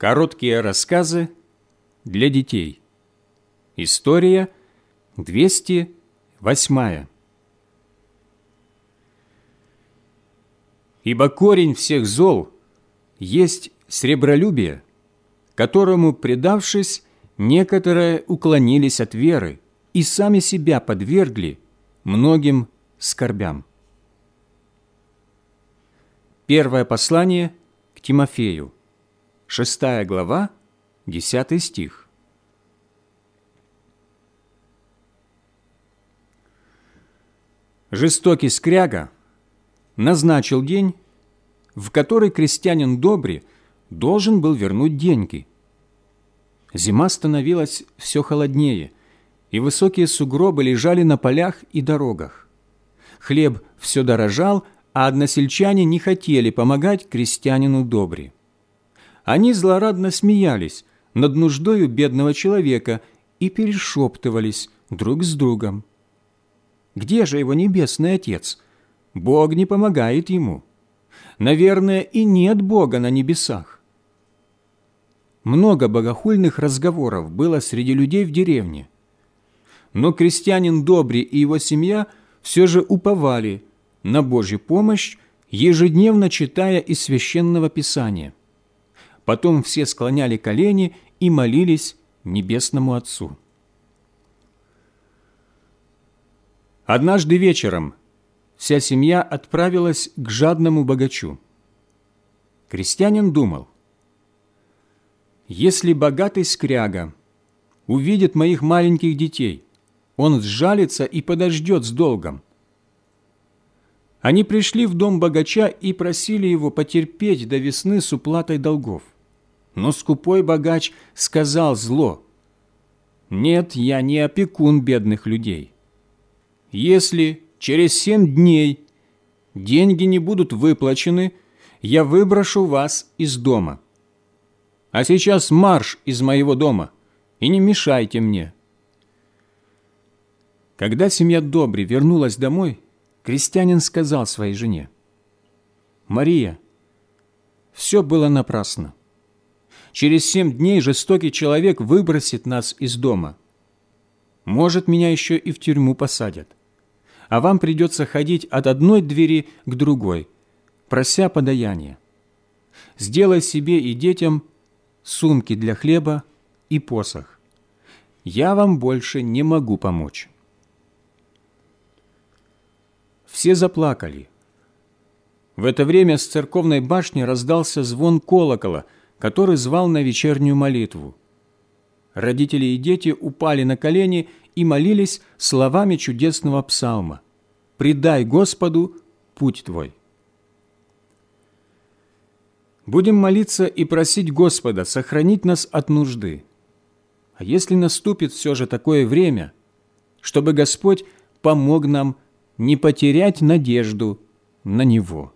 Короткие рассказы для детей. История 208. Ибо корень всех зол есть сребролюбие, которому, предавшись, некоторые уклонились от веры и сами себя подвергли многим скорбям. Первое послание к Тимофею, 6 глава, 10 стих. Жестокий скряга назначил день, в который крестьянин добрый должен был вернуть деньги. Зима становилась все холоднее, и высокие сугробы лежали на полях и дорогах. Хлеб все дорожал, а односельчане не хотели помогать крестьянину добре. Они злорадно смеялись над нуждою бедного человека и перешептывались друг с другом. Где же его небесный Отец? Бог не помогает ему. Наверное, и нет Бога на небесах. Много богохульных разговоров было среди людей в деревне. Но крестьянин Добри и его семья все же уповали на Божью помощь, ежедневно читая из Священного Писания. Потом все склоняли колени и молились Небесному Отцу. Однажды вечером вся семья отправилась к жадному богачу. Крестьянин думал, «Если богатый скряга увидит моих маленьких детей, он сжалится и подождет с долгом, они пришли в дом богача и просили его потерпеть до весны с уплатой долгов. Но скупой богач сказал зло, «Нет, я не опекун бедных людей. Если через семь дней деньги не будут выплачены, я выброшу вас из дома. А сейчас марш из моего дома и не мешайте мне». Когда семья Добри вернулась домой, крестьянин сказал своей жене, «Мария, все было напрасно. Через семь дней жестокий человек выбросит нас из дома. Может, меня еще и в тюрьму посадят. А вам придется ходить от одной двери к другой, прося подаяния. Сделай себе и детям сумки для хлеба и посох. Я вам больше не могу помочь». Все заплакали. В это время с церковной башни раздался звон колокола, который звал на вечернюю молитву. Родители и дети упали на колени и молились словами чудесного псалма «Предай Господу путь твой». Будем молиться и просить Господа сохранить нас от нужды. А если наступит все же такое время, чтобы Господь помог нам не потерять надежду на Него.